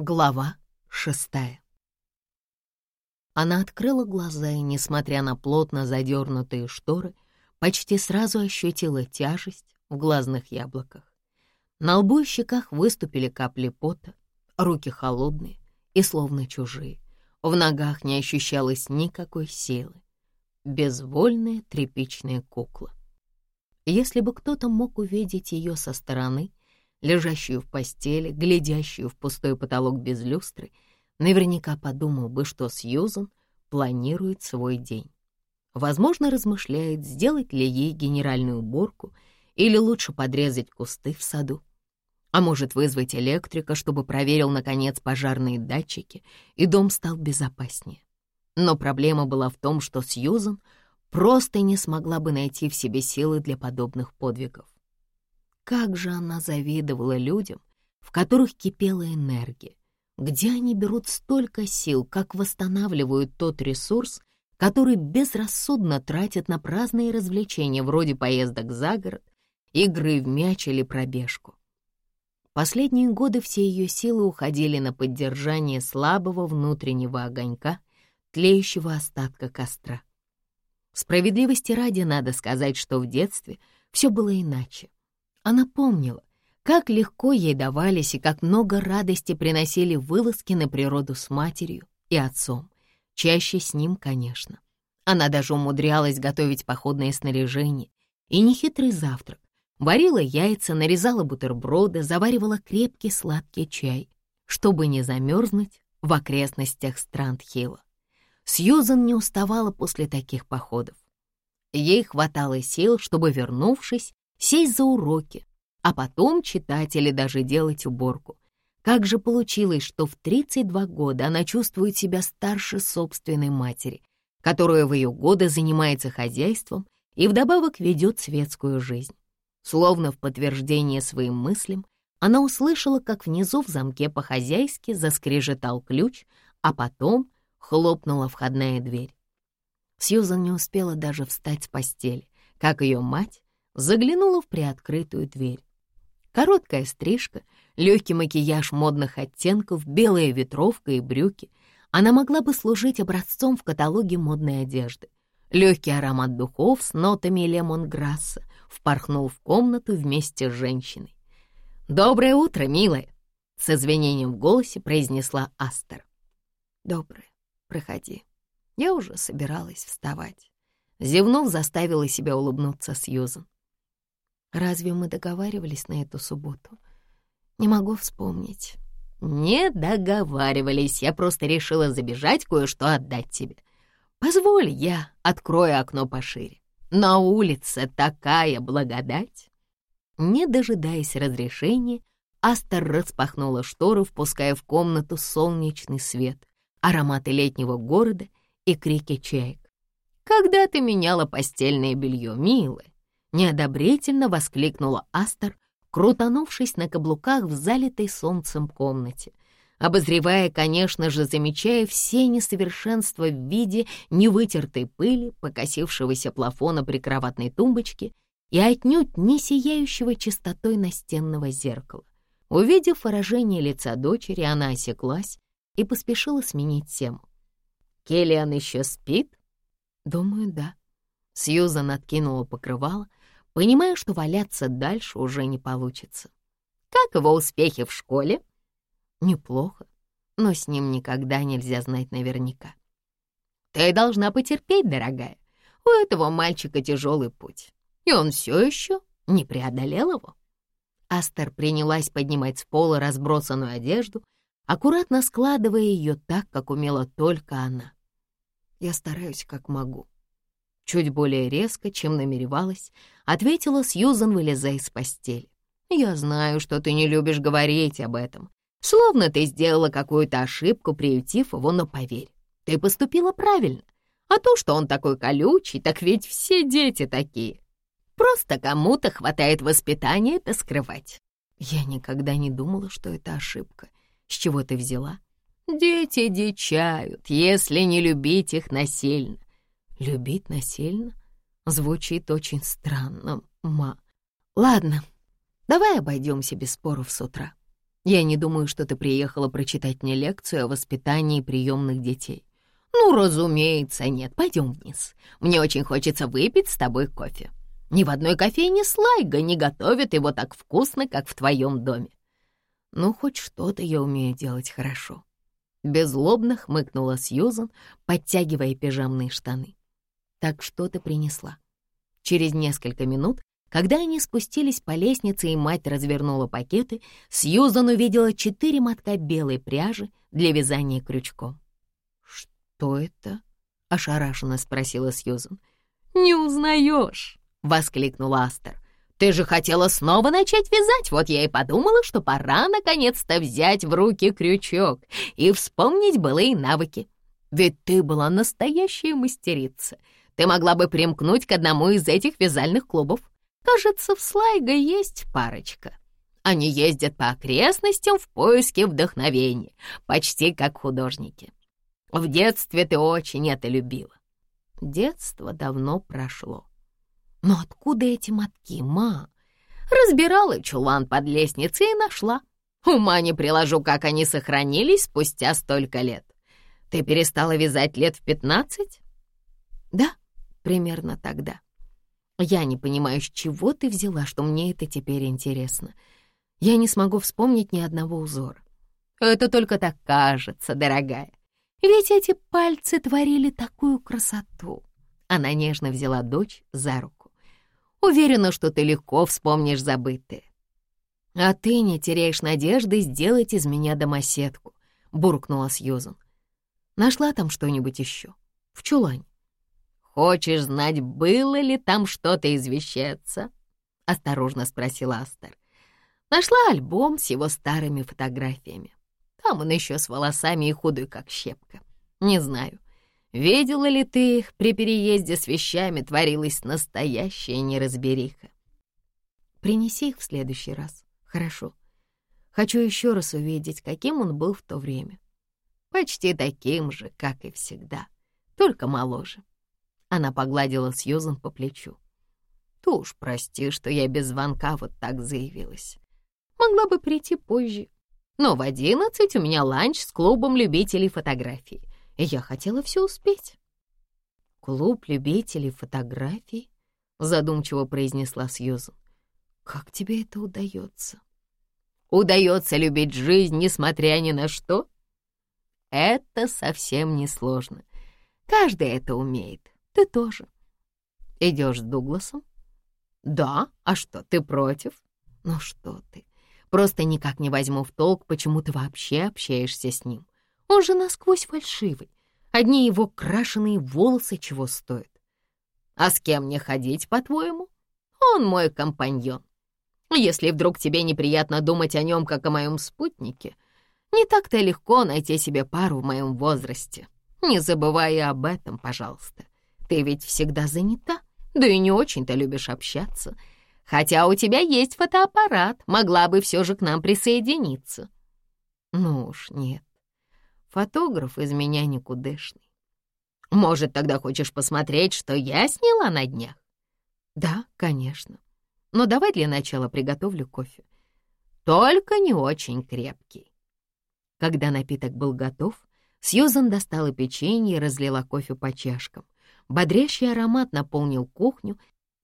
Глава шестая. Она открыла глаза и, несмотря на плотно задернутые шторы, почти сразу ощутила тяжесть в глазных яблоках. На лбу и щеках выступили капли пота, руки холодные и словно чужие. В ногах не ощущалось никакой силы. Безвольная тряпичная кукла. Если бы кто-то мог увидеть ее со стороны, лежащую в постели, глядящую в пустой потолок без люстры, наверняка подумал бы, что Сьюзан планирует свой день. Возможно, размышляет, сделать ли ей генеральную уборку или лучше подрезать кусты в саду. А может вызвать электрика, чтобы проверил, наконец, пожарные датчики, и дом стал безопаснее. Но проблема была в том, что Сьюзан просто не смогла бы найти в себе силы для подобных подвигов. Как же она завидовала людям, в которых кипела энергия. Где они берут столько сил, как восстанавливают тот ресурс, который безрассудно тратят на праздные развлечения вроде поездок за город, игры в мяч или пробежку. Последние годы все ее силы уходили на поддержание слабого внутреннего огонька, тлеющего остатка костра. Справедливости ради надо сказать, что в детстве все было иначе. Она помнила, как легко ей давались и как много радости приносили вылазки на природу с матерью и отцом, чаще с ним, конечно. Она даже умудрялась готовить походное снаряжение и нехитрый завтрак, варила яйца, нарезала бутерброды, заваривала крепкий сладкий чай, чтобы не замерзнуть в окрестностях Страндхилла. Сьюзан не уставала после таких походов. Ей хватало сил, чтобы, вернувшись, сесть за уроки, а потом читать или даже делать уборку. Как же получилось, что в 32 года она чувствует себя старше собственной матери, которая в ее годы занимается хозяйством и вдобавок ведет светскую жизнь. Словно в подтверждение своим мыслям, она услышала, как внизу в замке по-хозяйски заскрежетал ключ, а потом хлопнула входная дверь. Сьюзан не успела даже встать с постели, как ее мать заглянула в приоткрытую дверь. Короткая стрижка, легкий макияж модных оттенков, белая ветровка и брюки. Она могла бы служить образцом в каталоге модной одежды. Легкий аромат духов с нотами лемонграсса впорхнул в комнату вместе с женщиной. «Доброе утро, милая!» — с извинением в голосе произнесла Астер. «Доброе. Проходи. Я уже собиралась вставать». Зевнув, заставила себя улыбнуться Сьюзан. Разве мы договаривались на эту субботу? Не могу вспомнить. Не договаривались, я просто решила забежать кое-что отдать тебе. Позволь, я открою окно пошире. На улице такая благодать. Не дожидаясь разрешения, Астер распахнула штору, впуская в комнату солнечный свет, ароматы летнего города и крики чаек. «Когда ты меняла постельное белье, милая?» Неодобрительно воскликнула Астер, крутанувшись на каблуках в залитой солнцем комнате, обозревая, конечно же, замечая все несовершенства в виде невытертой пыли, покосившегося плафона прикроватной тумбочки и отнюдь не сияющего чистотой настенного зеркала. Увидев выражение лица дочери, она осеклась и поспешила сменить тему. «Келлиан еще спит?» «Думаю, да». Сьюзан откинула покрывало, понимая, что валяться дальше уже не получится. Как его успехи в школе? Неплохо, но с ним никогда нельзя знать наверняка. Ты должна потерпеть, дорогая. У этого мальчика тяжелый путь, и он все еще не преодолел его. Астер принялась поднимать с пола разбросанную одежду, аккуратно складывая ее так, как умела только она. Я стараюсь, как могу. Чуть более резко, чем намеревалась, ответила Сьюзан, вылезая из постели. «Я знаю, что ты не любишь говорить об этом. Словно ты сделала какую-то ошибку, приютив его, но поверь, ты поступила правильно. А то, что он такой колючий, так ведь все дети такие. Просто кому-то хватает воспитания это скрывать». Я никогда не думала, что это ошибка. С чего ты взяла? Дети дичают, если не любить их насильно. Любить насильно? Звучит очень странно, ма. Ладно, давай обойдемся без споров с утра. Я не думаю, что ты приехала прочитать мне лекцию о воспитании приемных детей. Ну, разумеется, нет. Пойдем вниз. Мне очень хочется выпить с тобой кофе. Ни в одной кофейне Слайга не готовят его так вкусно, как в твоем доме. Ну, хоть что-то я умею делать хорошо. Беззлобно хмыкнула Сьюзан, подтягивая пижамные штаны. Так что ты принесла? Через несколько минут когда они спустились по лестнице и мать развернула пакеты, Сьюзан увидела четыре мотка белой пряжи для вязания крючком. «Что это?» — ошарашенно спросила Сьюзан. «Не узнаешь!» — воскликнула Астер. «Ты же хотела снова начать вязать, вот я и подумала, что пора наконец-то взять в руки крючок и вспомнить былые навыки. Ведь ты была настоящая мастерица. Ты могла бы примкнуть к одному из этих вязальных клубов. Кажется, в Слайго есть парочка. Они ездят по окрестностям в поиске вдохновения, почти как художники. В детстве ты очень это любила. Детство давно прошло. Но откуда эти мотки, ма? Разбирала чулан под лестницей и нашла. Ума не приложу, как они сохранились спустя столько лет. Ты перестала вязать лет в пятнадцать? Да, примерно тогда. Я не понимаю, с чего ты взяла, что мне это теперь интересно. Я не смогу вспомнить ни одного узора. Это только так кажется, дорогая. Ведь эти пальцы творили такую красоту. Она нежно взяла дочь за руку. Уверена, что ты легко вспомнишь забытые. А ты не теряешь надежды сделать из меня домоседку, буркнула Сьюзан. Нашла там что-нибудь еще? В чулане? «Хочешь знать, было ли там что-то из вещеца?» — осторожно спросила Астер. Нашла альбом с его старыми фотографиями. Там он еще с волосами и худой, как щепка. Не знаю, видела ли ты их при переезде с вещами, творилась настоящая неразбериха. Принеси их в следующий раз, хорошо? Хочу еще раз увидеть, каким он был в то время. Почти таким же, как и всегда, только моложе. Она погладила Сьюзан по плечу. «Ты уж прости, что я без звонка вот так заявилась. Могла бы прийти позже. Но в одиннадцать у меня ланч с клубом любителей фотографий, и я хотела все успеть». «Клуб любителей фотографий?» — задумчиво произнесла Сьюзан. «Как тебе это удается?» «Удается любить жизнь, несмотря ни на что?» «Это совсем не сложно. Каждый это умеет. Ты тоже. Идешь с Дугласом? Да, а что, ты против? Ну что ты, просто никак не возьму в толк, почему ты вообще общаешься с ним. Он же насквозь фальшивый. Одни его крашеные волосы чего стоят. А с кем мне ходить, по-твоему? Он мой компаньон. Если вдруг тебе неприятно думать о нем, как о моем спутнике, не так-то легко найти себе пару в моем возрасте. Не забывай об этом, пожалуйста. Ты ведь всегда занята, да и не очень-то любишь общаться. Хотя у тебя есть фотоаппарат, могла бы все же к нам присоединиться. Ну уж нет, фотограф из меня никудышный. Может, тогда хочешь посмотреть, что я сняла на днях? Да, конечно. Но давай для начала приготовлю кофе. Только не очень крепкий. Когда напиток был готов, Сьюзан достала печенье и разлила кофе по чашкам. Бодрящий аромат наполнил кухню,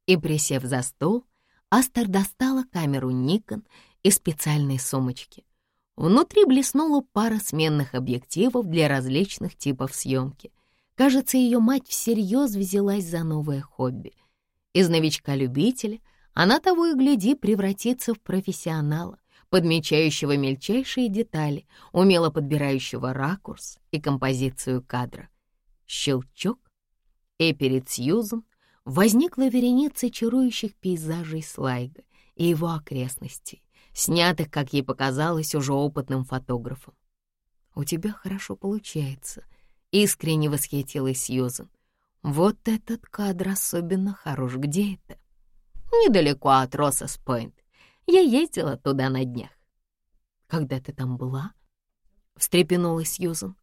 и, присев за стол, Астер достала камеру Никон из специальной сумочки. Внутри блеснула пара сменных объективов для различных типов съемки. Кажется, ее мать всерьез взялась за новое хобби. Из новичка-любителя она того и гляди превратится в профессионала, подмечающего мельчайшие детали, умело подбирающего ракурс и композицию кадра. Щелчок, и перед Сьюзом возникла вереница чарующих пейзажей Слайга и его окрестностей, снятых, как ей показалось, уже опытным фотографом. «У тебя хорошо получается», — искренне восхитилась Сьюзан. «Вот этот кадр особенно хорош. Где это?» «Недалеко от Россос-Пойнт. Я ездила туда на днях». «Когда ты там была?» — встрепенулась Сьюзан.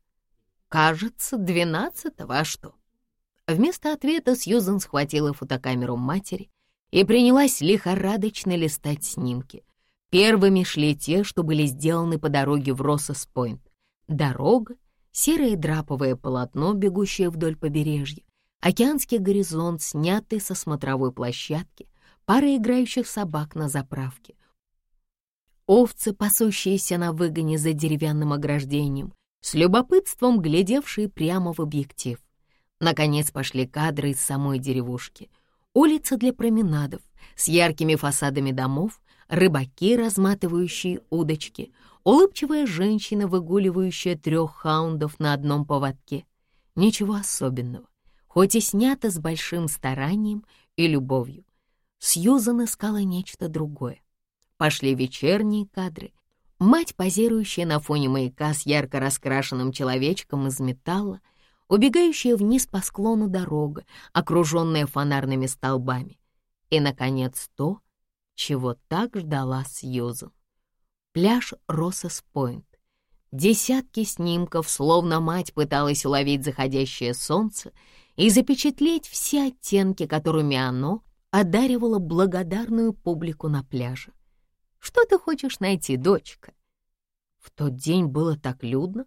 «Кажется, двенадцатого, а что?» Вместо ответа Сьюзен схватила фотокамеру матери и принялась лихорадочно листать снимки. Первыми шли те, что были сделаны по дороге в Россос-Пойнт. Дорога, серое драповое полотно, бегущее вдоль побережья, океанский горизонт, снятый со смотровой площадки, пара играющих собак на заправке, овцы, пасущиеся на выгоне за деревянным ограждением, с любопытством глядевшие прямо в объектив. Наконец пошли кадры из самой деревушки. Улица для променадов с яркими фасадами домов, рыбаки, разматывающие удочки, улыбчивая женщина, выгуливающая трех хаундов на одном поводке. Ничего особенного, хоть и снято с большим старанием и любовью. Сьюзан искала нечто другое. Пошли вечерние кадры. Мать, позирующая на фоне маяка с ярко раскрашенным человечком из металла, убегающая вниз по склону дорога, окруженная фонарными столбами. И, наконец, то, чего так ждала Сьюзан. Пляж Россес-Пойнт. Десятки снимков, словно мать пыталась уловить заходящее солнце и запечатлеть все оттенки, которыми оно одаривало благодарную публику на пляже. «Что ты хочешь найти, дочка?» В тот день было так людно.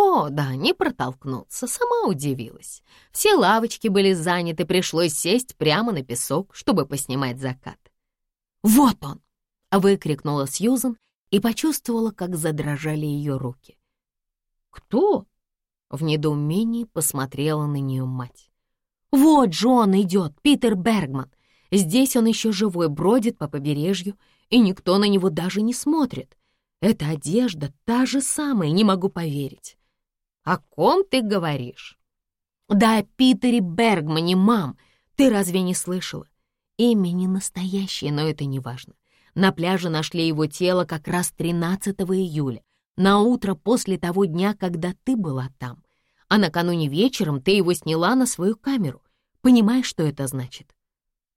О, да, не протолкнуться, сама удивилась. Все лавочки были заняты, пришлось сесть прямо на песок, чтобы поснимать закат. «Вот он!» — выкрикнула Сьюзан и почувствовала, как задрожали ее руки. «Кто?» — в недоумении посмотрела на нее мать. «Вот же он идет, Питер Бергман. Здесь он еще живой, бродит по побережью, и никто на него даже не смотрит. Эта одежда та же самая, не могу поверить». «О ком ты говоришь?» «Да о Питере Бергмане, мам. Ты разве не слышала? Имя не настоящее, но это не важно. На пляже нашли его тело как раз 13 июля, на утро после того дня, когда ты была там. А накануне вечером ты его сняла на свою камеру. Понимаешь, что это значит?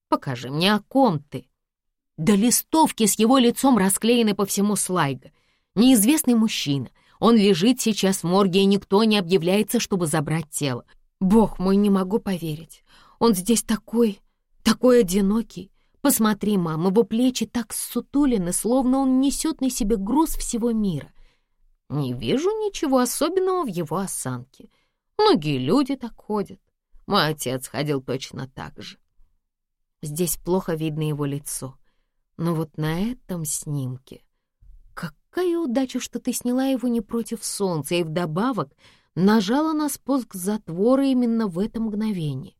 Покажи мне, о ком ты. Да листовки с его лицом расклеены по всему слайга. Неизвестный мужчина. Он лежит сейчас в морге, и никто не объявляется, чтобы забрать тело. Бог мой, не могу поверить. Он здесь такой такой одинокий. Посмотри, мам, его плечи так ссутулены, словно он несет на себе груз всего мира. Не вижу ничего особенного в его осанке. Многие люди так ходят. Мой отец ходил точно так же. Здесь плохо видно его лицо. Но вот на этом снимке... Какая удача, что ты сняла его не против солнца и вдобавок нажала на спуск затвора именно в это мгновение.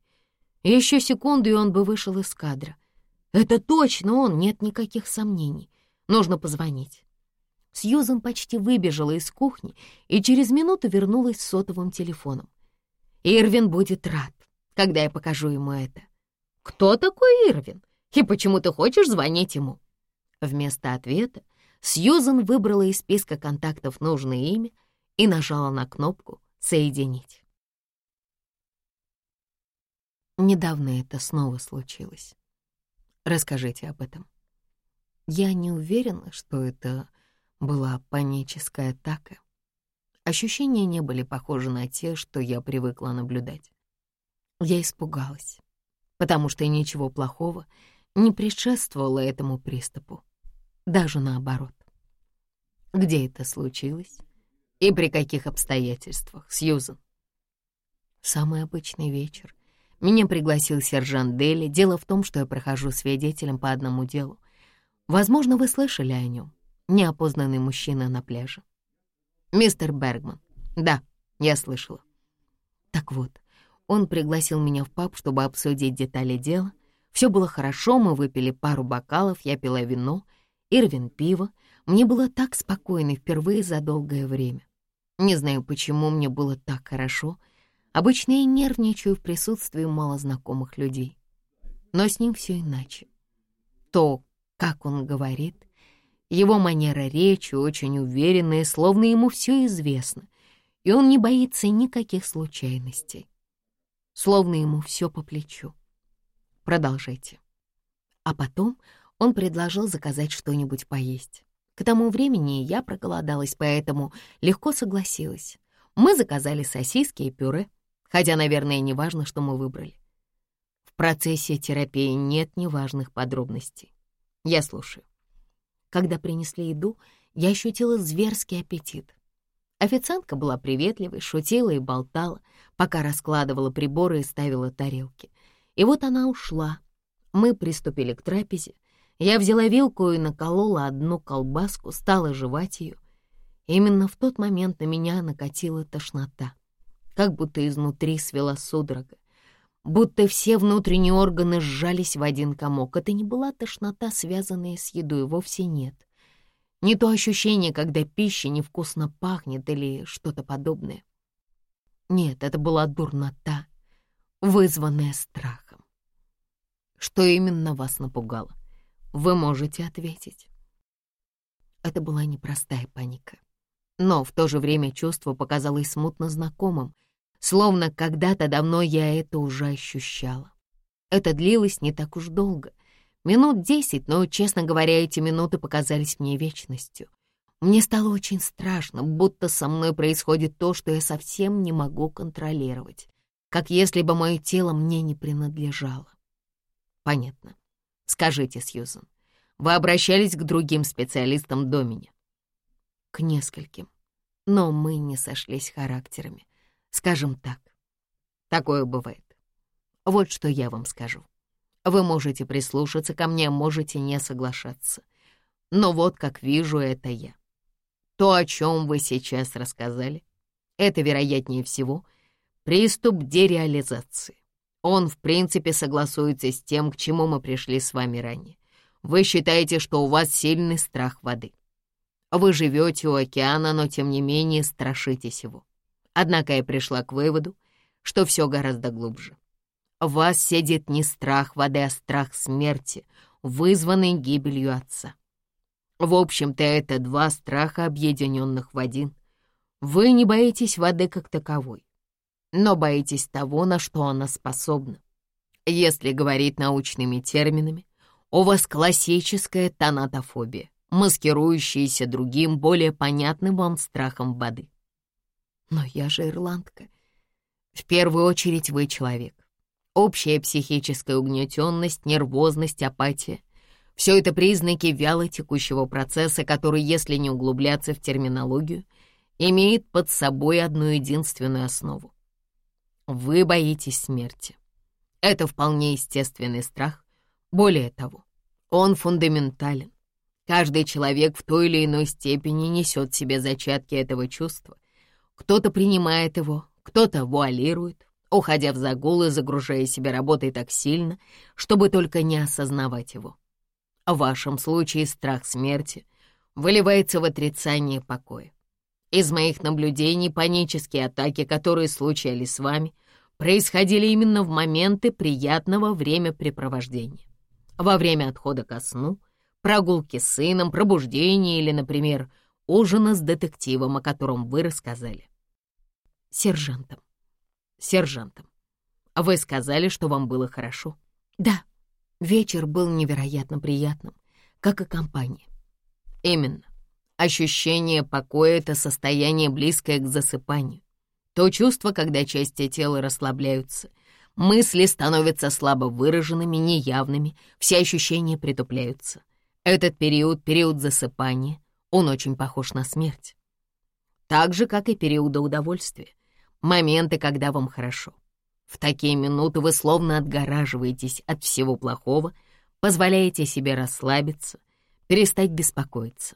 Еще секунду, и он бы вышел из кадра. Это точно он, нет никаких сомнений. Нужно позвонить. Сьюзан почти выбежала из кухни и через минуту вернулась с сотовым телефоном. Ирвин будет рад, когда я покажу ему это. «Кто такой Ирвин? И почему ты хочешь звонить ему?» Вместо ответа Сьюзан выбрала из списка контактов нужное имя и нажала на кнопку «Соединить». Недавно это снова случилось. Расскажите об этом. Я не уверена, что это была паническая атака. Ощущения не были похожи на те, что я привыкла наблюдать. Я испугалась, потому что ничего плохого не предшествовало этому приступу. Даже наоборот. Где это случилось? И при каких обстоятельствах, Сьюзан? Самый обычный вечер меня пригласил сержант Дели. Дело в том, что я прохожу свидетелем по одному делу. Возможно, вы слышали о нем. Неопознанный мужчина на пляже. Мистер Бергман. Да, я слышала. Так вот, он пригласил меня в паб, чтобы обсудить детали дела. Все было хорошо, мы выпили пару бокалов, я пила вино, Ирвин пиво. Мне было так спокойно впервые за долгое время. Не знаю, почему мне было так хорошо — Обычно я нервничаю в присутствии малознакомых людей. Но с ним все иначе. То, как он говорит, его манера речи очень уверенная, словно ему все известно, и он не боится никаких случайностей. Словно ему все по плечу. Продолжайте. А потом он предложил заказать что-нибудь поесть. К тому времени я проголодалась, поэтому легко согласилась. Мы заказали сосиски и пюре — хотя, наверное, не важно, что мы выбрали. В процессе терапии нет неважных подробностей. Я слушаю. Когда принесли еду, я ощутила зверский аппетит. Официантка была приветливой, шутила и болтала, пока раскладывала приборы и ставила тарелки. И вот она ушла. Мы приступили к трапезе. Я взяла вилку и наколола одну колбаску, стала жевать ее. Именно в тот момент на меня накатила тошнота, как будто изнутри свела судорога, будто все внутренние органы сжались в один комок. Это не была тошнота, связанная с едой, вовсе нет. Не то ощущение, когда пища невкусно пахнет или что-то подобное. Нет, это была дурнота, вызванная страхом. Что именно вас напугало? Вы можете ответить. Это была непростая паника. Но в то же время чувство показалось смутно знакомым, словно когда-то давно я это уже ощущала. Это длилось не так уж долго, Минут десять, но, честно говоря, эти минуты показались мне вечностью. Мне стало очень страшно, будто со мной происходит то, что я совсем не могу контролировать, как если бы мое тело мне не принадлежало. Понятно. Скажите, Сьюзан, вы обращались к другим специалистам до меня? К нескольким. Но мы не сошлись характерами. Скажем так. Такое бывает. Вот что я вам скажу. Вы можете прислушаться ко мне, можете не соглашаться. Но вот как вижу, это я. То, о чем вы сейчас рассказали, это, вероятнее всего, приступ дереализации. Он, в принципе, согласуется с тем, к чему мы пришли с вами ранее. Вы считаете, что у вас сильный страх воды. Вы живете у океана, но, тем не менее, страшитесь его. Однако я пришла к выводу, что все гораздо глубже. В вас сидит не страх воды, а страх смерти, вызванный гибелью отца. В общем-то, это два страха, объединенных в один. Вы не боитесь воды как таковой, но боитесь того, на что она способна. Если говорить научными терминами, у вас классическая тонатофобия, маскирующаяся другим, более понятным вам страхом воды. Но я же ирландка. В первую очередь вы человек. Общая психическая угнетенность, нервозность, апатия — все это признаки вяло текущего процесса, который, если не углубляться в терминологию, имеет под собой одну единственную основу. Вы боитесь смерти. Это вполне естественный страх. Более того, он фундаментален. Каждый человек в той или иной степени несет в себе зачатки этого чувства. Кто-то принимает его, кто-то вуалирует, уходя в загул и загружая себя работой так сильно, чтобы только не осознавать его. В вашем случае страх смерти выливается в отрицание покоя. Из моих наблюдений панические атаки, которые случались с вами, происходили именно в моменты приятного времяпрепровождения. Во время отхода ко сну, прогулки с сыном, пробуждения или, например, ужина с детективом, о котором вы рассказали. Сержантом сержантом. Вы сказали, что вам было хорошо. Да, вечер был невероятно приятным, как и компания. Именно. Ощущение покоя — это состояние, близкое к засыпанию. То чувство, когда части тела расслабляются, мысли становятся слабо выраженными, неявными, все ощущения притупляются. Этот период — период засыпания, он очень похож на смерть. Так же, как и периоды удовольствия моменты, когда вам хорошо. В такие минуты вы словно отгораживаетесь от всего плохого, позволяете себе расслабиться, перестать беспокоиться.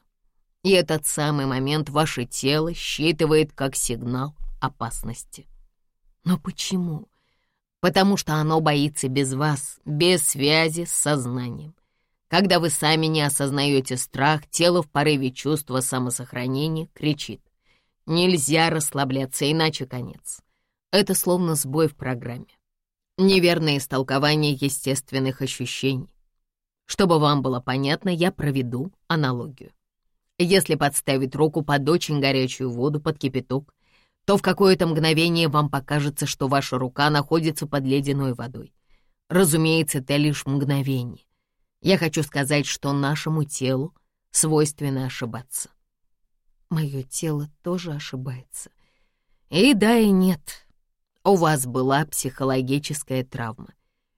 И этот самый момент ваше тело считывает как сигнал опасности. Но почему? Потому что оно боится без вас, без связи с сознанием. Когда вы сами не осознаете страх, тело в порыве чувства самосохранения кричит. Нельзя расслабляться, иначе конец. Это словно сбой в программе. Неверное истолкование естественных ощущений. Чтобы вам было понятно, я проведу аналогию. Если подставить руку под очень горячую воду, под кипяток, то в какое-то мгновение вам покажется, что ваша рука находится под ледяной водой. Разумеется, это лишь мгновение. Я хочу сказать, что нашему телу свойственно ошибаться. Мое тело тоже ошибается. И да, и нет. У вас была психологическая травма.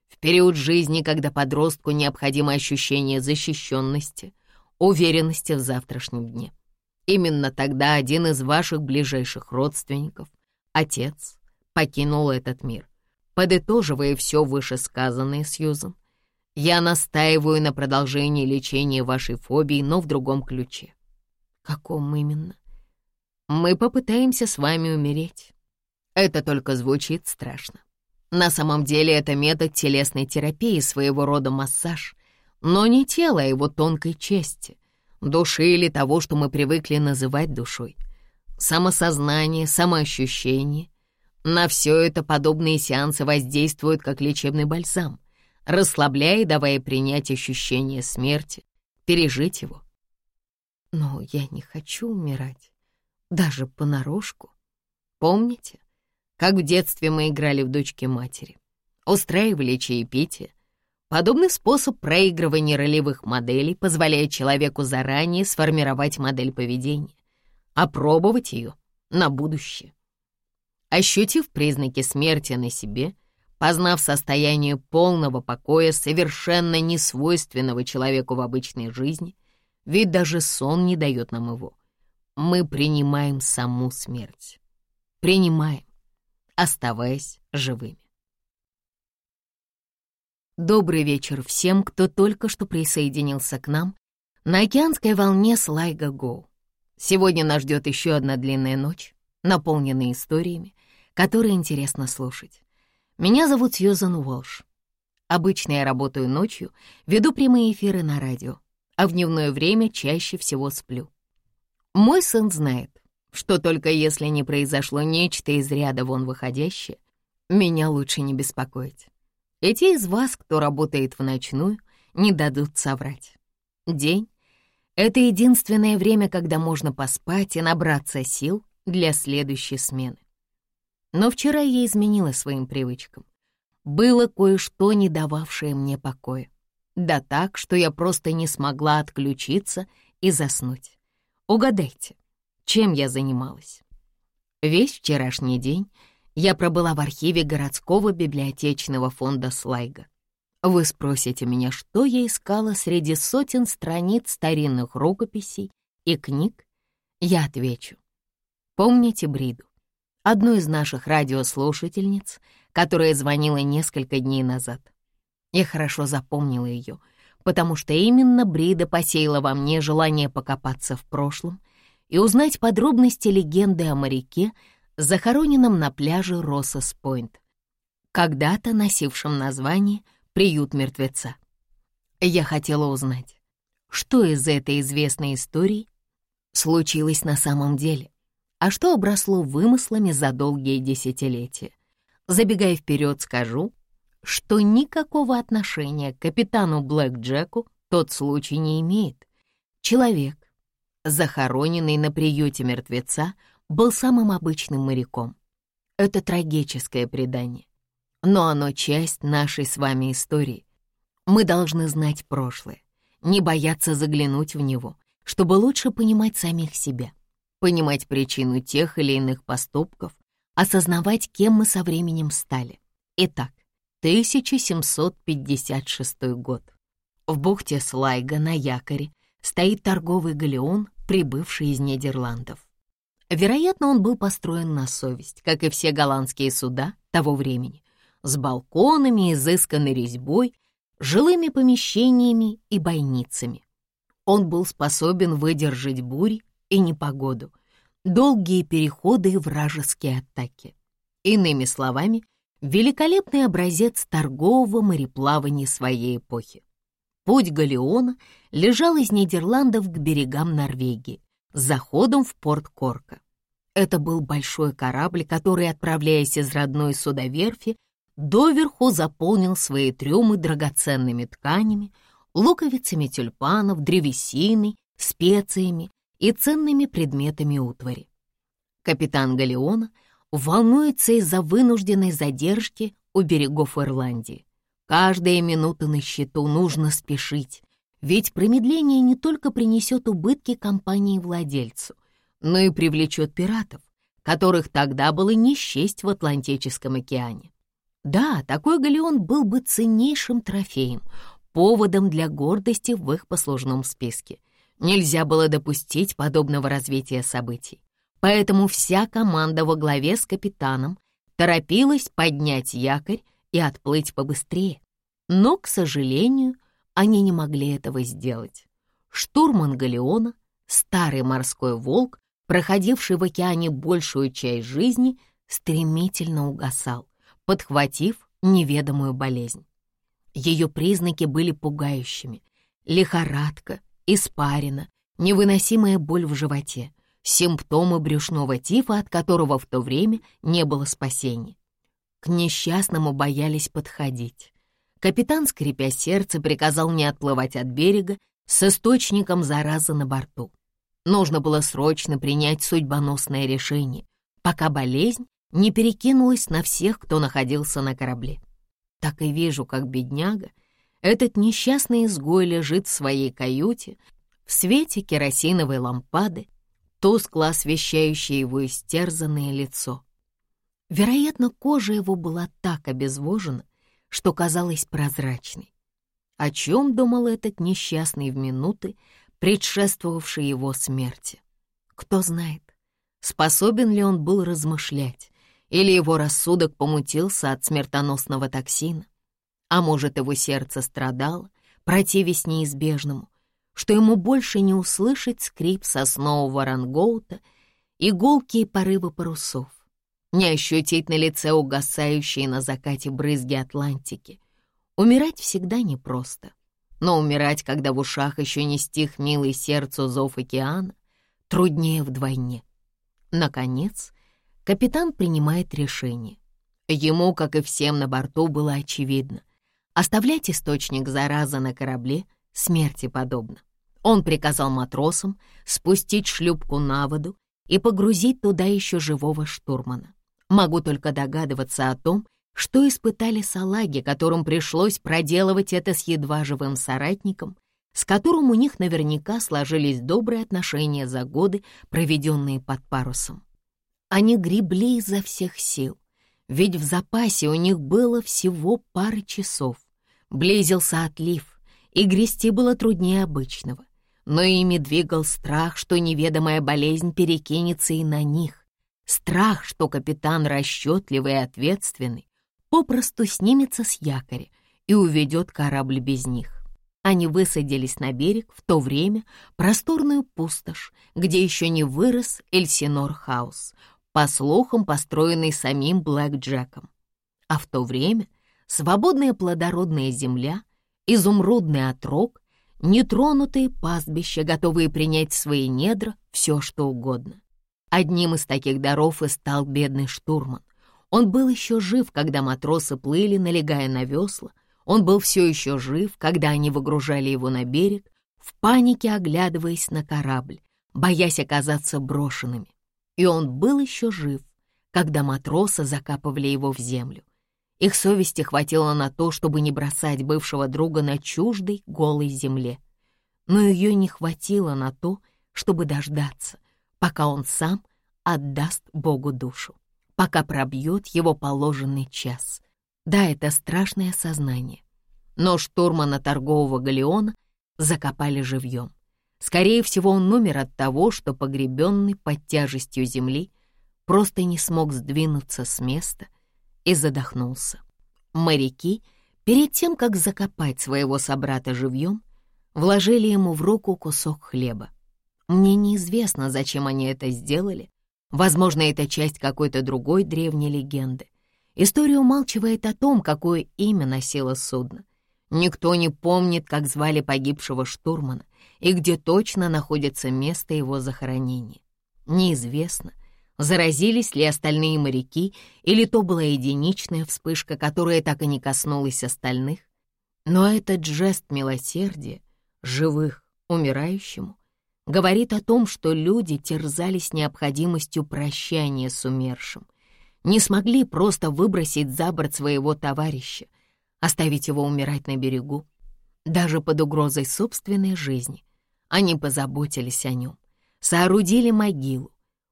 В период жизни, когда подростку необходимо ощущение защищенности, уверенности в завтрашнем дне. Именно тогда один из ваших ближайших родственников, отец, покинул этот мир. Подытоживая все вышесказанное, Сьюзан, я настаиваю на продолжении лечения вашей фобии, но в другом ключе. Каком именно? Мы попытаемся с вами умереть. Это только звучит страшно. На самом деле это метод телесной терапии, своего рода массаж, но не тело, а его тонкой части, души или того, что мы привыкли называть душой. Самосознание, самоощущение. На все это подобные сеансы воздействуют как лечебный бальзам, расслабляя и давая принять ощущение смерти, пережить его. Но я не хочу умирать, даже понарошку. Помните, как в детстве мы играли в дочки матери, устраивали чаепитие? Подобный способ проигрывания ролевых моделей позволяет человеку заранее сформировать модель поведения, опробовать ее на будущее. Ощутив признаки смерти на себе — Познав состояние полного покоя, совершенно несвойственного человеку в обычной жизни, ведь даже сон не дает нам его, мы принимаем саму смерть. Принимаем, оставаясь живыми. Добрый вечер всем, кто только что присоединился к нам на океанской волне Слайга Гоу. Сегодня нас ждет еще одна длинная ночь, наполненная историями, которые интересно слушать. Меня зовут Сьюзан Уолш. Обычно я работаю ночью, веду прямые эфиры на радио, а в дневное время чаще всего сплю. Мой сын знает, что только если не произошло нечто из ряда вон выходящее, меня лучше не беспокоить. И те из вас, кто работает в ночную, не дадут соврать. День — это единственное время, когда можно поспать и набраться сил для следующей смены. Но вчера я изменила своим привычкам. Было кое-что, не дававшее мне покоя. Да так, что я просто не смогла отключиться и заснуть. Угадайте, чем я занималась? Весь вчерашний день я пробыла в архиве городского библиотечного фонда Слайга. Вы спросите меня, что я искала среди сотен страниц старинных рукописей и книг? Я отвечу. Помните Бриду? одну из наших радиослушательниц, которая звонила несколько дней назад. Я хорошо запомнила ее, потому что именно Брида посеяла во мне желание покопаться в прошлом и узнать подробности легенды о моряке, захороненном на пляже Россос-Пойнт, когда-то носившем название «Приют мертвеца». Я хотела узнать, что из этой известной истории случилось на самом деле а что обросло вымыслами за долгие десятилетия. Забегая вперед, скажу, что никакого отношения к капитану Блэк Джеку тот случай не имеет. Человек, захороненный на приюте мертвеца, был самым обычным моряком. Это трагическое предание. Но оно часть нашей с вами истории. Мы должны знать прошлое, не бояться заглянуть в него, чтобы лучше понимать самих себя понимать причину тех или иных поступков, осознавать, кем мы со временем стали. Итак, 1756 год. В бухте Слайга на якоре стоит торговый галеон, прибывший из Нидерландов. Вероятно, он был построен на совесть, как и все голландские суда того времени, с балконами, изысканной резьбой, жилыми помещениями и бойницами. Он был способен выдержать бури и непогоду, долгие переходы и вражеские атаки. Иными словами, великолепный образец торгового мореплавания своей эпохи. Путь Галеона лежал из Нидерландов к берегам Норвегии, заходом в порт Корка. Это был большой корабль, который, отправляясь из родной судоверфи, доверху заполнил свои трюмы драгоценными тканями, луковицами тюльпанов, древесиной, специями, и ценными предметами утвари. Капитан Галеона волнуется из-за вынужденной задержки у берегов Ирландии. Каждая минута на счету нужно спешить, ведь промедление не только принесет убытки компании-владельцу, но и привлечет пиратов, которых тогда было не счесть в Атлантическом океане. Да, такой галеон был бы ценнейшим трофеем, поводом для гордости в их послужном списке. Нельзя было допустить подобного развития событий. Поэтому вся команда во главе с капитаном торопилась поднять якорь и отплыть побыстрее. Но, к сожалению, они не могли этого сделать. Штурман Галеона, старый морской волк, проходивший в океане большую часть жизни, стремительно угасал, подхватив неведомую болезнь. Ее признаки были пугающими. Лихорадка, испарина, невыносимая боль в животе, симптомы брюшного тифа, от которого в то время не было спасения. К несчастному боялись подходить. Капитан, скрипя сердце, приказал не отплывать от берега с источником заразы на борту. Нужно было срочно принять судьбоносное решение, пока болезнь не перекинулась на всех, кто находился на корабле. Так и вижу, как бедняга, этот несчастный изгой лежит в своей каюте в свете керосиновой лампады, тускло освещающей его истерзанное лицо. Вероятно, кожа его была так обезвожена, что казалась прозрачной. О чем думал этот несчастный в минуты, предшествовавшие его смерти? Кто знает, способен ли он был размышлять, или его рассудок помутился от смертоносного токсина, а может, его сердце страдало, противясь неизбежному, что ему больше не услышать скрип соснового рангоута и гулкие порывы парусов, не ощутить на лице угасающие на закате брызги Атлантики. Умирать всегда непросто, но умирать, когда в ушах еще не стих милый сердцу зов океана, труднее вдвойне. Наконец, капитан принимает решение. Ему, как и всем на борту, было очевидно. Оставлять источник заразы на корабле смерти подобно. Он приказал матросам спустить шлюпку на воду и погрузить туда еще живого штурмана. Могу только догадываться о том, что испытали салаги, которым пришлось проделывать это с едва живым соратником, с которым у них наверняка сложились добрые отношения за годы, проведенные под парусом. Они гребли изо всех сил, ведь в запасе у них было всего пара часов. Близился отлив, и грести было труднее обычного но ими двигал страх, что неведомая болезнь перекинется и на них. Страх, что капитан расчетливый и ответственный попросту снимется с якоря и уведет корабль без них. Они высадились на берег в то время просторную пустошь, где еще не вырос Эльсинор Хаус, по слухам построенный самим Блэк Джеком. А в то время свободная плодородная земля, изумрудный отрог нетронутые пастбища, готовые принять в свои недра все, что угодно. Одним из таких даров и стал бедный штурман. Он был еще жив, когда матросы плыли, налегая на весла. Он был все еще жив, когда они выгружали его на берег, в панике оглядываясь на корабль, боясь оказаться брошенными. И он был еще жив, когда матросы закапывали его в землю. Их совести хватило на то, чтобы не бросать бывшего друга на чуждой, голой земле. Но ее не хватило на то, чтобы дождаться, пока он сам отдаст Богу душу, пока пробьет его положенный час. Да, это страшное сознание. Но штурмана торгового галеона закопали живьем. Скорее всего, он умер от того, что погребенный под тяжестью земли просто не смог сдвинуться с места и задохнулся. Моряки, перед тем, как закопать своего собрата живьем, вложили ему в руку кусок хлеба. Мне неизвестно, зачем они это сделали. Возможно, это часть какой-то другой древней легенды. История умалчивает о том, какое имя носило судно. Никто не помнит, как звали погибшего штурмана и где точно находится место его захоронения. Неизвестно — Заразились ли остальные моряки, или то была единичная вспышка, которая так и не коснулась остальных? Но этот жест милосердия, живых, умирающему, говорит о том, что люди терзались необходимостью прощания с умершим, не смогли просто выбросить за борт своего товарища, оставить его умирать на берегу. Даже под угрозой собственной жизни они позаботились о нем, соорудили могилу,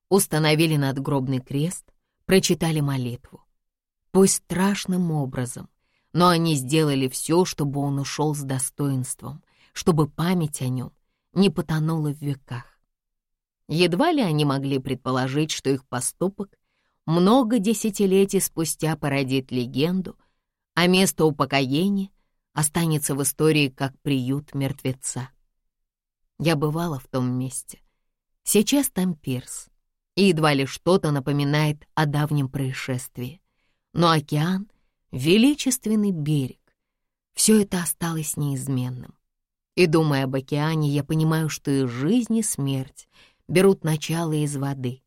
установили надгробный крест, прочитали молитву. Пусть страшным образом, но они сделали все, чтобы он ушел с достоинством, чтобы память о нем не потонула в веках. Едва ли они могли предположить, что их поступок много десятилетий спустя породит легенду, а место упокоения останется в истории как приют мертвеца. Я бывала в том месте. Сейчас там пирс, и едва ли что-то напоминает о давнем происшествии. Но океан — величественный берег. Все это осталось неизменным. И, думая об океане, я понимаю, что и жизнь, и смерть берут начало из воды,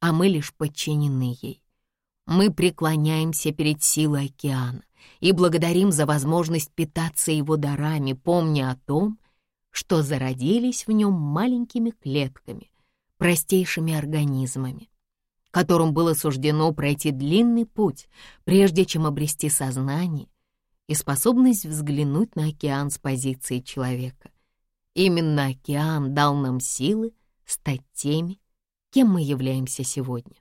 а мы лишь подчинены ей. Мы преклоняемся перед силой океана и благодарим за возможность питаться его дарами, помня о том, что зародились в нем маленькими клетками, простейшими организмами, которым было суждено пройти длинный путь, прежде чем обрести сознание и способность взглянуть на океан с позиции человека. Именно океан дал нам силы стать теми, кем мы являемся сегодня.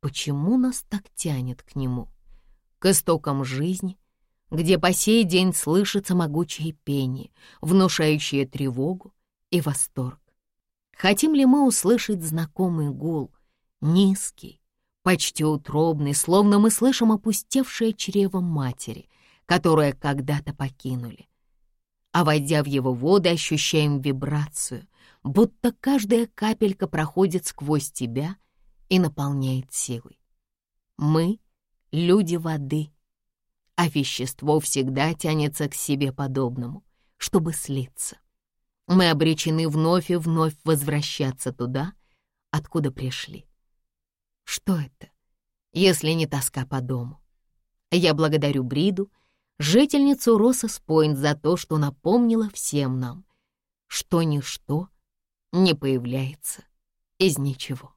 Почему нас так тянет к нему? К истокам жизни, где по сей день слышится могучее пение, внушающее тревогу и восторг. Хотим ли мы услышать знакомый гул, низкий, почти утробный, словно мы слышим опустевшее чрево матери, которое когда-то покинули. А войдя в его воды, ощущаем вибрацию, будто каждая капелька проходит сквозь тебя и наполняет силой. Мы — люди воды, а вещество всегда тянется к себе подобному, чтобы слиться. Мы обречены вновь и вновь возвращаться туда, откуда пришли. Что это, если не тоска по дому? Я благодарю Бриду, жительницу Россос-Пойнт, за то, что напомнила всем нам, что ничто не появляется из ничего.